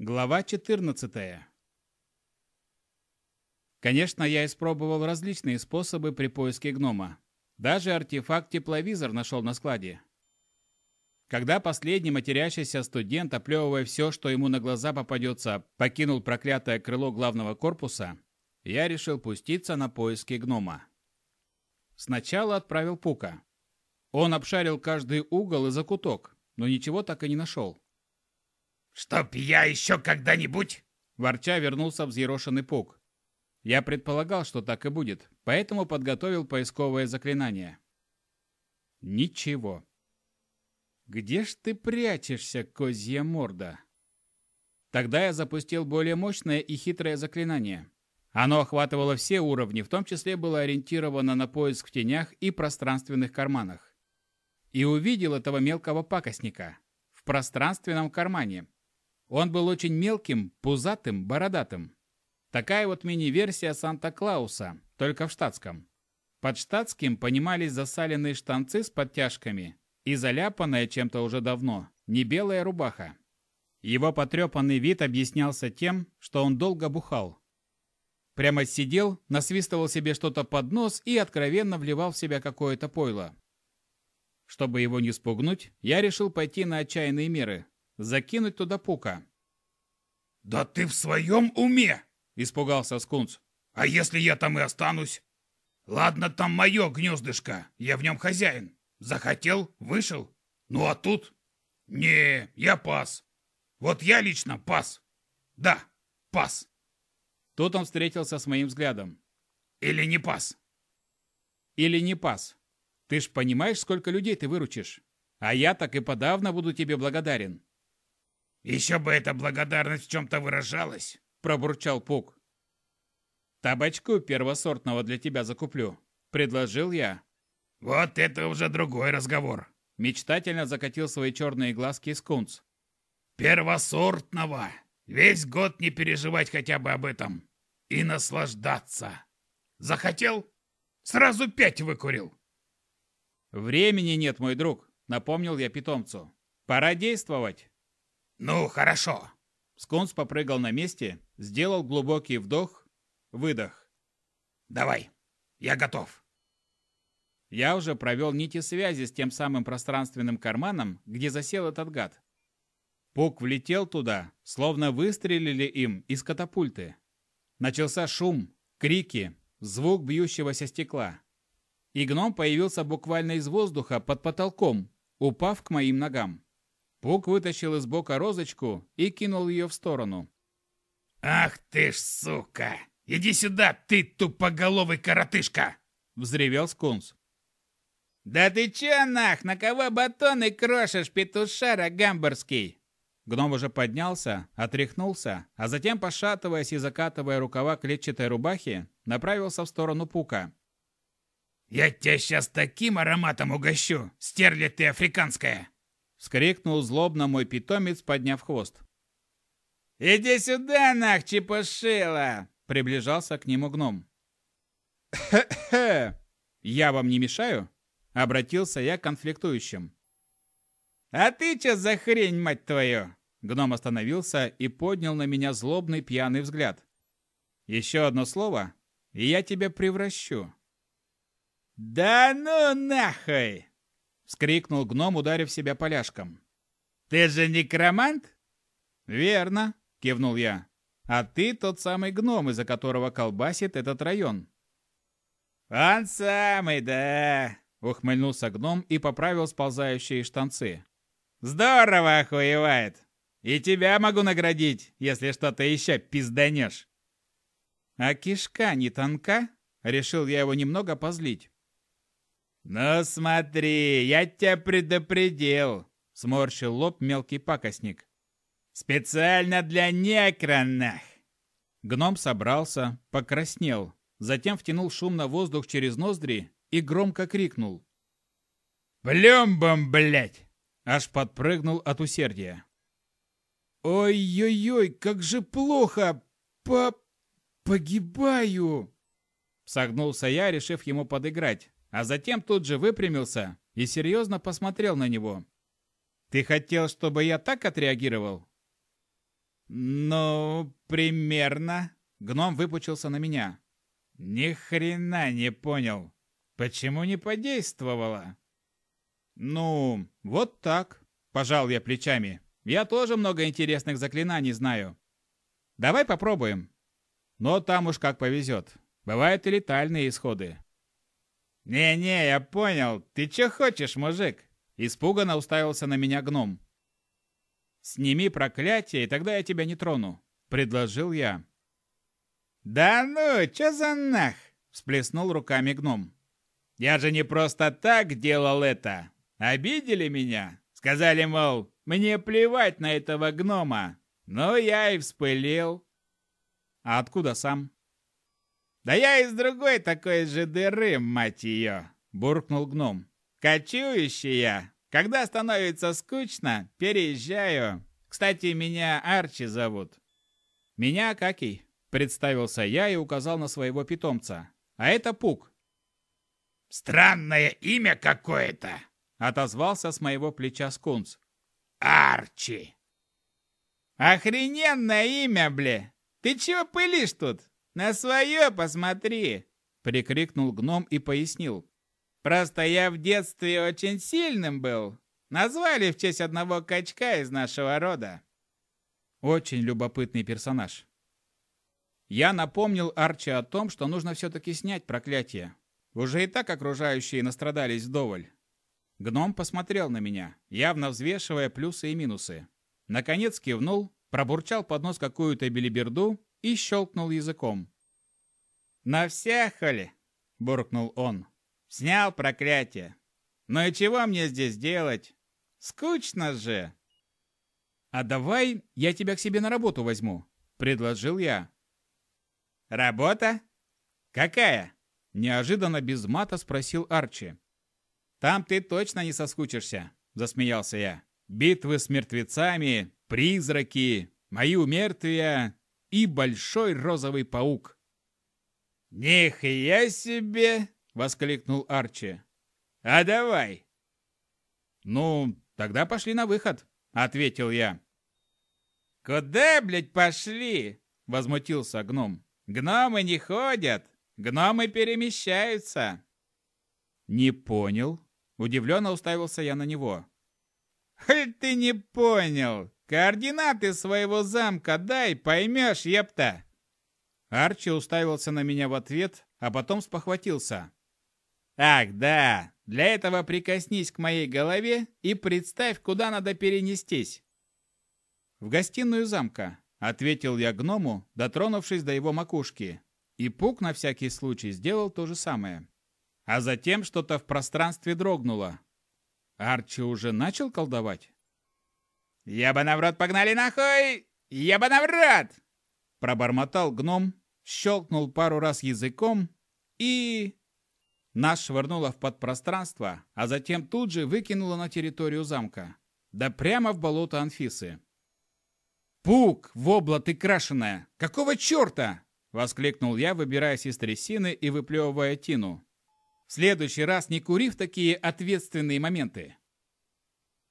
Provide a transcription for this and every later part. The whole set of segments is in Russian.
Глава 14. Конечно, я испробовал различные способы при поиске гнома. Даже артефакт-тепловизор нашел на складе. Когда последний матерящийся студент, оплевывая все, что ему на глаза попадется, покинул проклятое крыло главного корпуса, я решил пуститься на поиски гнома. Сначала отправил Пука. Он обшарил каждый угол и закуток, но ничего так и не нашел. «Чтоб я еще когда-нибудь...» Ворча вернулся взъерошенный Пук. Я предполагал, что так и будет, поэтому подготовил поисковое заклинание. Ничего. Где ж ты прячешься, козья морда? Тогда я запустил более мощное и хитрое заклинание. Оно охватывало все уровни, в том числе было ориентировано на поиск в тенях и пространственных карманах. И увидел этого мелкого пакостника в пространственном кармане, он был очень мелким, пузатым, бородатым. Такая вот мини-версия Санта-Клауса, только в штатском. Под штатским понимались засаленные штанцы с подтяжками и заляпанная чем-то уже давно, не белая рубаха. Его потрепанный вид объяснялся тем, что он долго бухал. Прямо сидел, насвистывал себе что-то под нос и откровенно вливал в себя какое-то пойло. Чтобы его не спугнуть, я решил пойти на отчаянные меры, закинуть туда пука. «Да ты в своем уме?» – испугался Скунс. «А если я там и останусь? Ладно, там мое гнездышко, я в нем хозяин. Захотел – вышел. Ну а тут? Не, я пас. Вот я лично пас. Да, пас». Тут он встретился с моим взглядом. «Или не пас?» «Или не пас. Ты ж понимаешь, сколько людей ты выручишь? А я так и подавно буду тебе благодарен. «Еще бы эта благодарность в чем-то выражалась!» – пробурчал Пук. «Табачку первосортного для тебя закуплю», – предложил я. «Вот это уже другой разговор», – мечтательно закатил свои черные глазки Скунс. «Первосортного! Весь год не переживать хотя бы об этом. И наслаждаться. Захотел? Сразу пять выкурил». «Времени нет, мой друг», — напомнил я питомцу. «Пора действовать». «Ну, хорошо». Скунс попрыгал на месте, сделал глубокий вдох, выдох. «Давай, я готов». Я уже провел нити связи с тем самым пространственным карманом, где засел этот гад. Пук влетел туда, словно выстрелили им из катапульты. Начался шум, крики, звук бьющегося стекла. И гном появился буквально из воздуха под потолком, упав к моим ногам. Пук вытащил из бока розочку и кинул ее в сторону. «Ах ты ж сука! Иди сюда, ты тупоголовый коротышка!» — взревел Скунс. «Да ты че нах, на кого батоны крошишь, петушара гамбургский?» Гном уже поднялся, отряхнулся, а затем, пошатываясь и закатывая рукава клетчатой рубахи, направился в сторону Пука. «Я тебя сейчас таким ароматом угощу, стерля ты африканская!» Вскрикнул злобно мой питомец, подняв хвост. «Иди сюда, нах, чепушила!» Приближался к нему гном. «Хе-хе! Я вам не мешаю?» Обратился я к конфликтующим. «А ты что за хрень, мать твою?» Гном остановился и поднял на меня злобный пьяный взгляд. «Еще одно слово, и я тебя превращу». «Да ну нахуй!» Вскрикнул гном, ударив себя поляшком. «Ты же некромант?» «Верно», — кивнул я. «А ты тот самый гном, из-за которого колбасит этот район». «Он самый, да!» — ухмыльнулся гном и поправил сползающие штанцы. «Здорово охуевает! И тебя могу наградить, если что-то еще пизданешь!» «А кишка не тонка?» — решил я его немного позлить. «Ну смотри, я тебя предупредил!» — сморщил лоб мелкий пакостник. «Специально для некронах!» Гном собрался, покраснел, затем втянул шумно воздух через ноздри и громко крикнул. «Плюмбом, блядь!» Аж подпрыгнул от усердия. «Ой-ой-ой, как же плохо! По... погибаю!» Согнулся я, решив ему подыграть, а затем тут же выпрямился и серьезно посмотрел на него. «Ты хотел, чтобы я так отреагировал?» «Ну, примерно». Гном выпучился на меня. «Ни хрена не понял. Почему не подействовало?» «Ну, вот так», – пожал я плечами. «Я тоже много интересных заклинаний знаю. Давай попробуем. Но там уж как повезет. Бывают и летальные исходы». «Не-не, я понял. Ты что хочешь, мужик?» Испуганно уставился на меня гном. «Сними проклятие, и тогда я тебя не трону», — предложил я. «Да ну, чё за нах?» — всплеснул руками гном. «Я же не просто так делал это. Обидели меня. Сказали, мол, мне плевать на этого гнома. Но я и вспылил». «А откуда сам?» «Да я из другой такой же дыры, мать ее!» — буркнул гном. «Кочующий я. Когда становится скучно, переезжаю. Кстати, меня Арчи зовут». «Меня Какий», — представился я и указал на своего питомца. «А это Пук». «Странное имя какое-то», — отозвался с моего плеча Скунс. «Арчи». «Охрененное имя, бля! Ты чего пылишь тут? На свое посмотри!» — прикрикнул гном и пояснил. «Просто я в детстве очень сильным был. Назвали в честь одного качка из нашего рода». Очень любопытный персонаж. Я напомнил Арчи о том, что нужно все-таки снять проклятие. Уже и так окружающие настрадались вдоволь. Гном посмотрел на меня, явно взвешивая плюсы и минусы. Наконец кивнул, пробурчал под нос какую-то белиберду и щелкнул языком. «На всех, ли?» – буркнул он. «Снял проклятие. Ну и чего мне здесь делать? Скучно же!» «А давай я тебя к себе на работу возьму», – предложил я. «Работа? Какая?» – неожиданно без мата спросил Арчи. «Там ты точно не соскучишься», – засмеялся я. «Битвы с мертвецами, призраки, мои умертвия и большой розовый паук». «Нихуя себе!» — воскликнул Арчи. «А давай!» «Ну, тогда пошли на выход», — ответил я. «Куда, блядь, пошли?» — возмутился гном. «Гномы не ходят, гномы перемещаются». «Не понял», — удивленно уставился я на него. «Коль ты не понял, координаты своего замка дай, поймешь, епта!» Арчи уставился на меня в ответ, а потом спохватился. «Ах, да, для этого прикоснись к моей голове и представь, куда надо перенестись». «В гостиную замка», — ответил я гному, дотронувшись до его макушки. И Пук на всякий случай сделал то же самое. А затем что-то в пространстве дрогнуло. Арчи уже начал колдовать? «Я бы на в погнали нахуй! Бы на в рот!» Пробормотал гном, щелкнул пару раз языком и... Нас швырнуло в подпространство, а затем тут же выкинуло на территорию замка. Да прямо в болото Анфисы. «Пук, вобла ты крашеная! Какого черта?» Воскликнул я, выбираясь из трясины и выплевывая тину. В следующий раз не кури в такие ответственные моменты.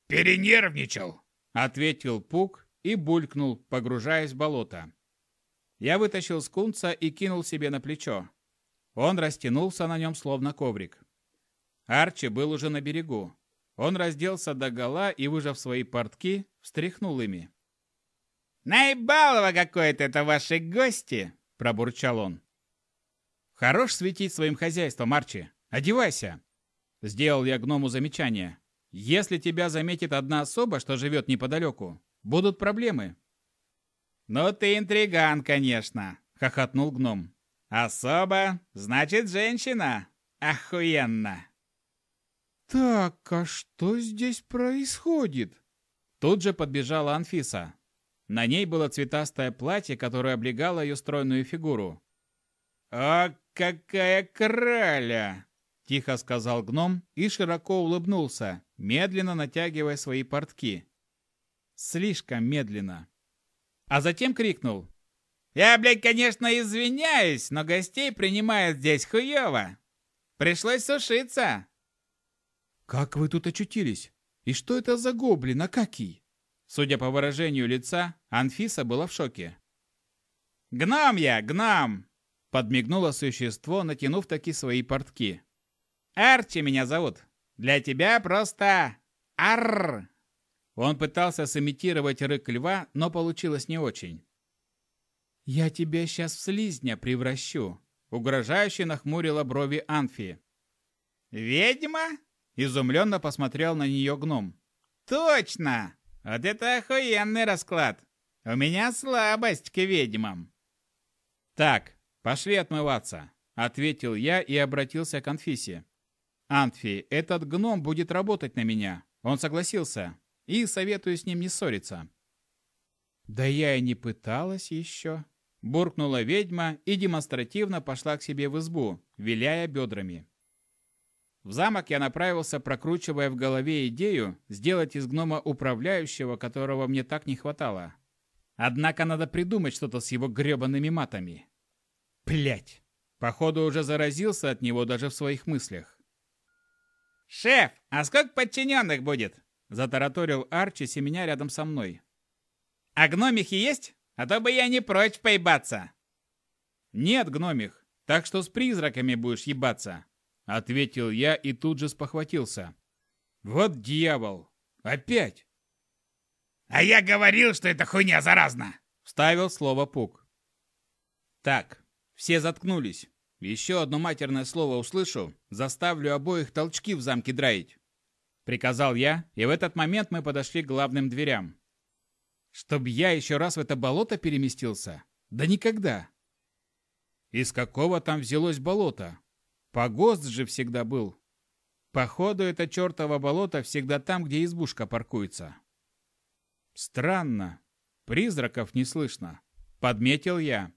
«Перенервничал!» Ответил Пук и булькнул, погружаясь в болото. Я вытащил скунца и кинул себе на плечо. Он растянулся на нем, словно коврик. Арчи был уже на берегу. Он разделся до гола и, выжав свои портки, встряхнул ими. «Наебалово какое-то это ваши гости!» – пробурчал он. «Хорош светить своим хозяйством, Арчи. Одевайся!» Сделал я гному замечание. «Если тебя заметит одна особа, что живет неподалеку, будут проблемы. «Ну ты интриган, конечно!» — хохотнул гном. «Особо, значит, женщина! Охуенно!» «Так, а что здесь происходит?» Тут же подбежала Анфиса. На ней было цветастое платье, которое облегало ее стройную фигуру. «О, какая краля!» – тихо сказал гном и широко улыбнулся, медленно натягивая свои портки. Слишком медленно а затем крикнул. «Я, блядь, конечно, извиняюсь, но гостей принимают здесь хуёво. Пришлось сушиться». «Как вы тут очутились? И что это за гоблин, Акакий?» Судя по выражению лица, Анфиса была в шоке. «Гном я, гном!» — подмигнуло существо, натянув таки свои портки. «Арчи меня зовут. Для тебя просто... Арр!» Он пытался сымитировать рык льва, но получилось не очень. «Я тебя сейчас в слизня превращу», — угрожающе нахмурила брови Анфи. «Ведьма?» — изумленно посмотрел на нее гном. «Точно! Вот это охуенный расклад! У меня слабость к ведьмам!» «Так, пошли отмываться», — ответил я и обратился к Анфисе. «Анфи, этот гном будет работать на меня. Он согласился. И советую с ним не ссориться». «Да я и не пыталась еще», — буркнула ведьма и демонстративно пошла к себе в избу, виляя бедрами. В замок я направился, прокручивая в голове идею сделать из гнома управляющего, которого мне так не хватало. Однако надо придумать что-то с его гребаными матами. Плять! Походу уже заразился от него даже в своих мыслях. «Шеф, а сколько подчиненных будет?» Затараторил Арчи, семеня рядом со мной. «А гномихи есть? А то бы я не прочь поебаться!» «Нет, гномих, так что с призраками будешь ебаться!» Ответил я и тут же спохватился. «Вот дьявол! Опять!» «А я говорил, что эта хуйня заразна!» Вставил слово Пук. «Так, все заткнулись. Еще одно матерное слово услышу, заставлю обоих толчки в замке драить. Приказал я, и в этот момент мы подошли к главным дверям. Чтоб я еще раз в это болото переместился? Да никогда. Из какого там взялось болото? Погост же всегда был. Походу, это чертово болото всегда там, где избушка паркуется. Странно. Призраков не слышно. Подметил я.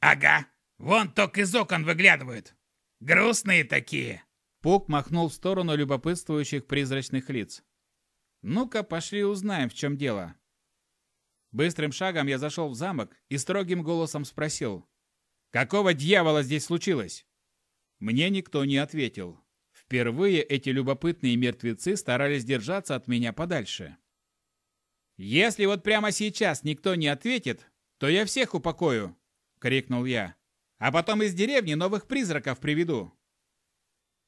«Ага, вон только из окон выглядывают. Грустные такие!» Пук махнул в сторону любопытствующих призрачных лиц. «Ну-ка, пошли узнаем, в чем дело». Быстрым шагом я зашел в замок и строгим голосом спросил. «Какого дьявола здесь случилось?» Мне никто не ответил. Впервые эти любопытные мертвецы старались держаться от меня подальше. «Если вот прямо сейчас никто не ответит, то я всех упокою!» крикнул я. «А потом из деревни новых призраков приведу!»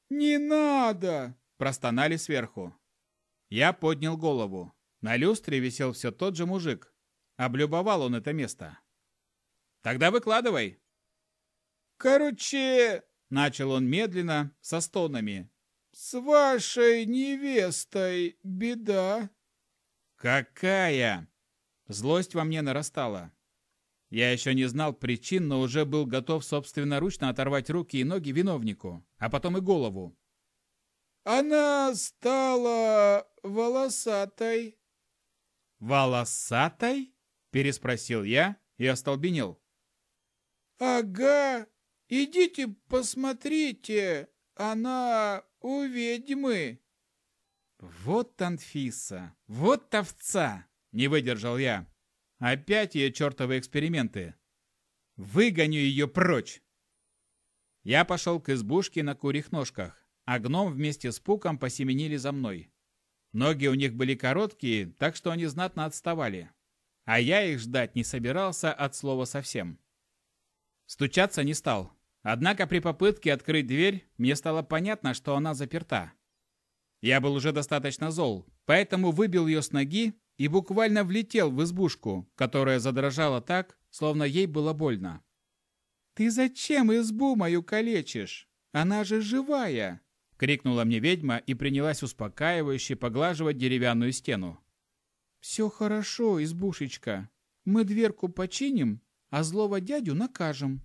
«Не надо!» – простонали сверху. Я поднял голову. На люстре висел все тот же мужик. Облюбовал он это место. «Тогда выкладывай!» «Короче...» – начал он медленно, со стонами. «С вашей невестой беда». «Какая?» Злость во мне нарастала. Я еще не знал причин, но уже был готов собственноручно оторвать руки и ноги виновнику, а потом и голову. Она стала волосатой. Волосатой? Переспросил я и остолбенел. Ага, идите посмотрите, она у ведьмы. Вот Анфиса, вот овца, не выдержал я. Опять ее чертовы эксперименты. Выгоню ее прочь. Я пошел к избушке на курьих ножках, а гном вместе с Пуком посеменили за мной. Ноги у них были короткие, так что они знатно отставали. А я их ждать не собирался от слова совсем. Стучаться не стал. Однако при попытке открыть дверь мне стало понятно, что она заперта. Я был уже достаточно зол, поэтому выбил ее с ноги и буквально влетел в избушку, которая задрожала так, словно ей было больно. «Ты зачем избу мою калечишь? Она же живая!» — крикнула мне ведьма и принялась успокаивающе поглаживать деревянную стену. «Все хорошо, избушечка. Мы дверку починим, а злого дядю накажем».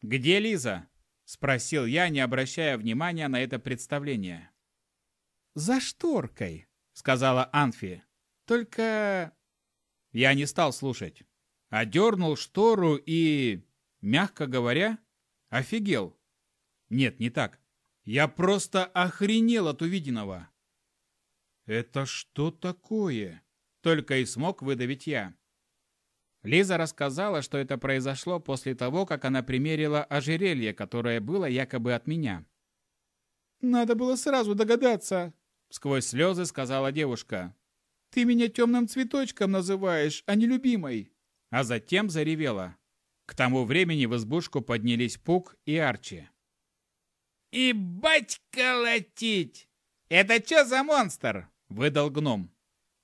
«Где Лиза?» — спросил я, не обращая внимания на это представление. «За шторкой», — сказала Анфи. Только... Я не стал слушать. Одернул штору и... Мягко говоря, офигел. Нет, не так. Я просто охренел от увиденного. «Это что такое?» Только и смог выдавить я. Лиза рассказала, что это произошло после того, как она примерила ожерелье, которое было якобы от меня. «Надо было сразу догадаться», — сквозь слезы сказала девушка. Ты меня темным цветочком называешь, а не любимой!» А затем заревела. К тому времени в избушку поднялись Пук и Арчи. «И батька лотить! Это что за монстр?» – выдал гном.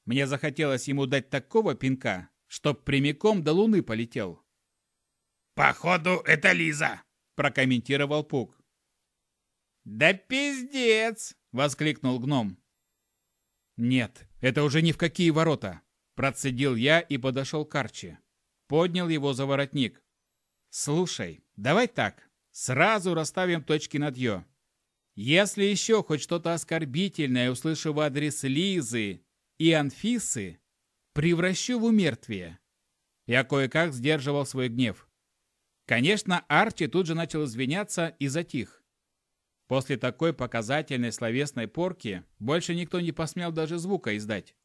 Мне захотелось ему дать такого пинка, чтоб прямиком до луны полетел. «Походу, это Лиза!» – прокомментировал Пук. «Да пиздец!» – воскликнул гном. «Нет, это уже ни в какие ворота!» – процедил я и подошел к Арчи. Поднял его за воротник. «Слушай, давай так, сразу расставим точки над «ё». Если еще хоть что-то оскорбительное услышу в адрес Лизы и Анфисы, превращу в умертвие». Я кое-как сдерживал свой гнев. Конечно, Арчи тут же начал извиняться и затих. После такой показательной словесной порки больше никто не посмел даже звука издать.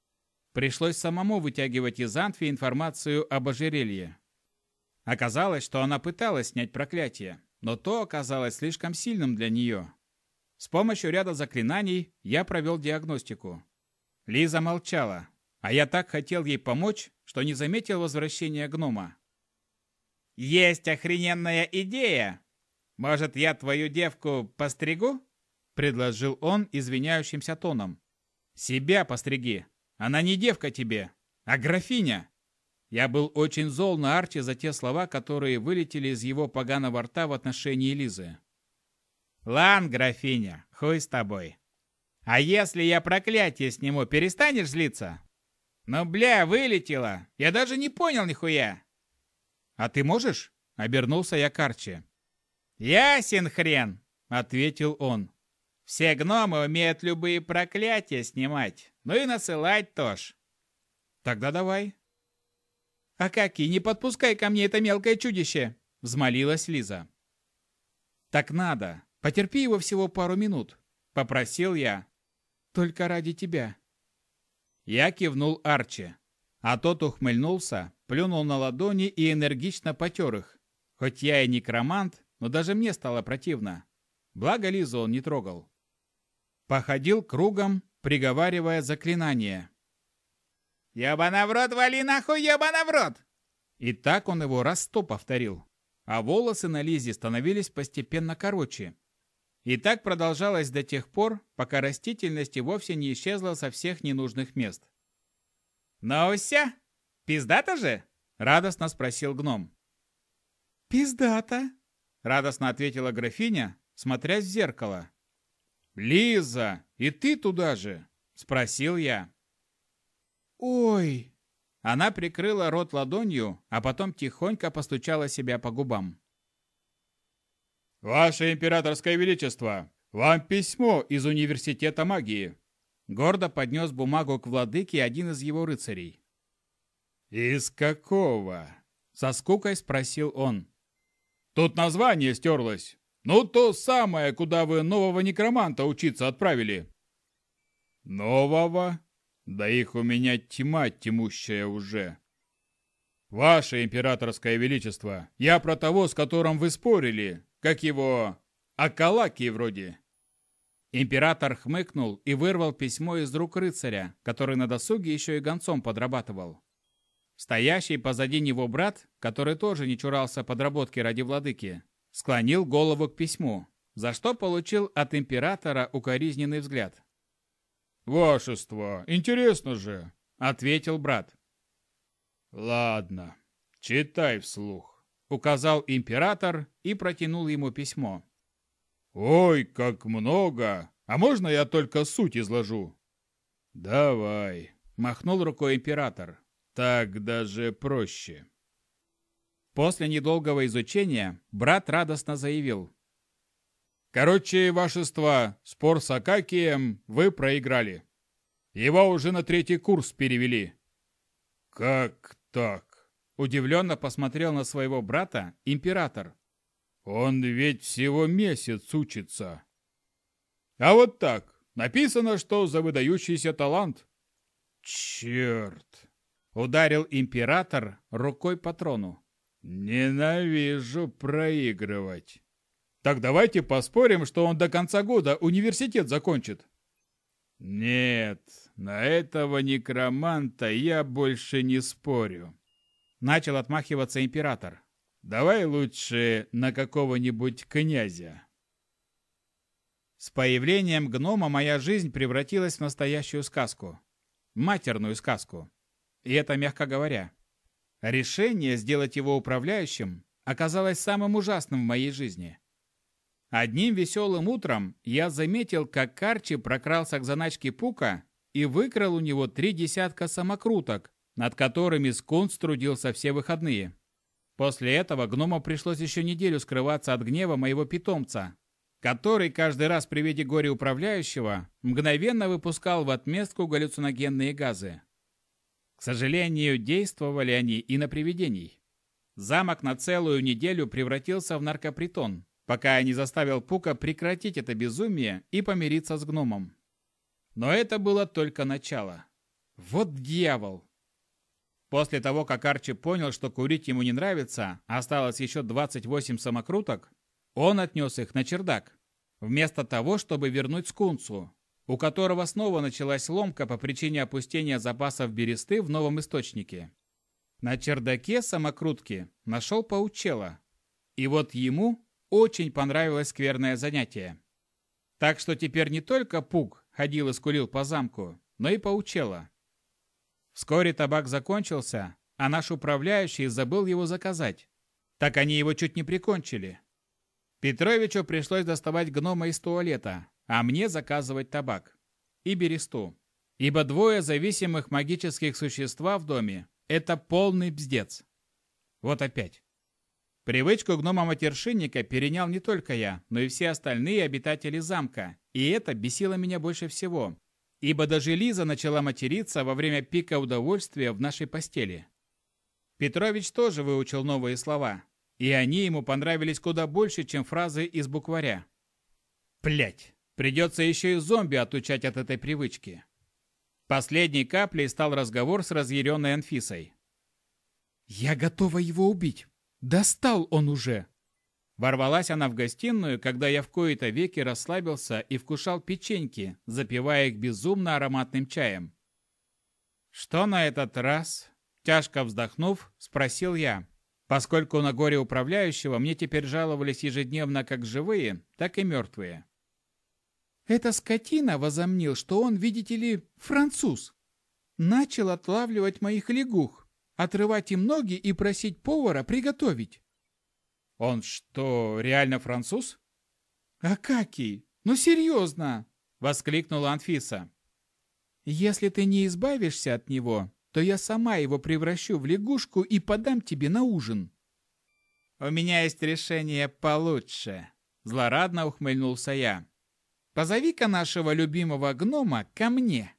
Пришлось самому вытягивать из Анфи информацию об ожерелье. Оказалось, что она пыталась снять проклятие, но то оказалось слишком сильным для нее. С помощью ряда заклинаний я провел диагностику. Лиза молчала, а я так хотел ей помочь, что не заметил возвращения гнома. «Есть охрененная идея! Может, я твою девку постригу?» — предложил он извиняющимся тоном. «Себя постриги. Она не девка тебе, а графиня!» Я был очень зол на Арчи за те слова, которые вылетели из его поганого рта в отношении Лизы. «Лан, графиня, хуй с тобой. А если я проклятие сниму, перестанешь злиться?» «Ну, бля, вылетело! Я даже не понял нихуя!» «А ты можешь?» — обернулся я к Арчи. «Ясен хрен!» — ответил он. «Все гномы умеют любые проклятия снимать, ну и насылать тоже». «Тогда давай». «А как и не подпускай ко мне это мелкое чудище!» — взмолилась Лиза. «Так надо. Потерпи его всего пару минут», — попросил я. «Только ради тебя». Я кивнул Арчи, а тот ухмыльнулся, плюнул на ладони и энергично потер их. Хоть я и некромант, но даже мне стало противно. Благо Лизу он не трогал. Походил кругом, приговаривая заклинание. «Ебана в рот, вали нахуй, ебана в рот!» И так он его раз сто повторил. А волосы на Лизе становились постепенно короче. И так продолжалось до тех пор, пока растительность и вовсе не исчезла со всех ненужных мест. «Ну все, пиздата же?» — радостно спросил гном. «Пиздата!» — радостно ответила графиня, смотрясь в зеркало. «Лиза, и ты туда же?» — спросил я. «Ой!» Она прикрыла рот ладонью, а потом тихонько постучала себя по губам. «Ваше императорское величество, вам письмо из университета магии!» Гордо поднес бумагу к владыке один из его рыцарей. «Из какого?» — со скукой спросил он. «Тут название стерлось. Ну, то самое, куда вы нового некроманта учиться отправили». «Нового? Да их у меня тьма тьмущая уже», «Ваше императорское величество, я про того, с которым вы спорили. Как его... Акалаки вроде». Император хмыкнул и вырвал письмо из рук рыцаря, который на досуге еще и гонцом подрабатывал. Стоящий позади него брат, который тоже не чурался подработки ради владыки, склонил голову к письму, за что получил от императора укоризненный взгляд. «Вашество, интересно же!» — ответил брат. «Ладно, читай вслух», — указал император и протянул ему письмо. «Ой, как много! А можно я только суть изложу?» «Давай», — махнул рукой император. «Так даже проще». После недолгого изучения брат радостно заявил. «Короче, вашество, спор с Акакием вы проиграли. Его уже на третий курс перевели». «Как так?» Удивленно посмотрел на своего брата император. «Он ведь всего месяц учится». «А вот так. Написано, что за выдающийся талант». «Черт!» — ударил император рукой по трону. «Ненавижу проигрывать». «Так давайте поспорим, что он до конца года университет закончит». «Нет, на этого некроманта я больше не спорю. Начал отмахиваться император. Давай лучше на какого-нибудь князя. С появлением гнома моя жизнь превратилась в настоящую сказку. Матерную сказку. И это мягко говоря. Решение сделать его управляющим оказалось самым ужасным в моей жизни. Одним веселым утром я заметил, как Карчи прокрался к заначке Пука и выкрал у него три десятка самокруток, над которыми Скунс трудился все выходные. После этого гному пришлось еще неделю скрываться от гнева моего питомца, который каждый раз при виде горя управляющего мгновенно выпускал в отместку галлюциногенные газы. К сожалению, действовали они и на привидений. Замок на целую неделю превратился в наркопритон, пока я не заставил Пука прекратить это безумие и помириться с гномом. Но это было только начало. Вот дьявол! После того, как Арчи понял, что курить ему не нравится, а осталось еще 28 самокруток, он отнес их на чердак, вместо того, чтобы вернуть скунсу, у которого снова началась ломка по причине опустения запасов бересты в новом источнике. На чердаке самокрутки нашел паучела, и вот ему очень понравилось скверное занятие. Так что теперь не только Пук ходил и скурил по замку, но и поучела. Вскоре табак закончился, а наш управляющий забыл его заказать. Так они его чуть не прикончили. Петровичу пришлось доставать гнома из туалета, а мне заказывать табак. И бересту. Ибо двое зависимых магических существа в доме – это полный бздец. Вот опять. Привычку гнома-матершинника перенял не только я, но и все остальные обитатели замка, и это бесило меня больше всего, ибо даже Лиза начала материться во время пика удовольствия в нашей постели. Петрович тоже выучил новые слова, и они ему понравились куда больше, чем фразы из букваря. Плять, придется еще и зомби отучать от этой привычки. Последней каплей стал разговор с разъяренной Анфисой. «Я готова его убить!» Достал он уже!» Ворвалась она в гостиную, когда я в кои-то веки расслабился и вкушал печеньки, запивая их безумно ароматным чаем. «Что на этот раз?» Тяжко вздохнув, спросил я, поскольку на горе управляющего мне теперь жаловались ежедневно как живые, так и мертвые. «Эта скотина возомнил, что он, видите ли, француз. Начал отлавливать моих лягух отрывать им ноги и просить повара приготовить. Он что, реально француз? Акакий, ну серьезно, воскликнула Анфиса. Если ты не избавишься от него, то я сама его превращу в лягушку и подам тебе на ужин. У меня есть решение получше, злорадно ухмыльнулся я. Позови-ка нашего любимого гнома ко мне.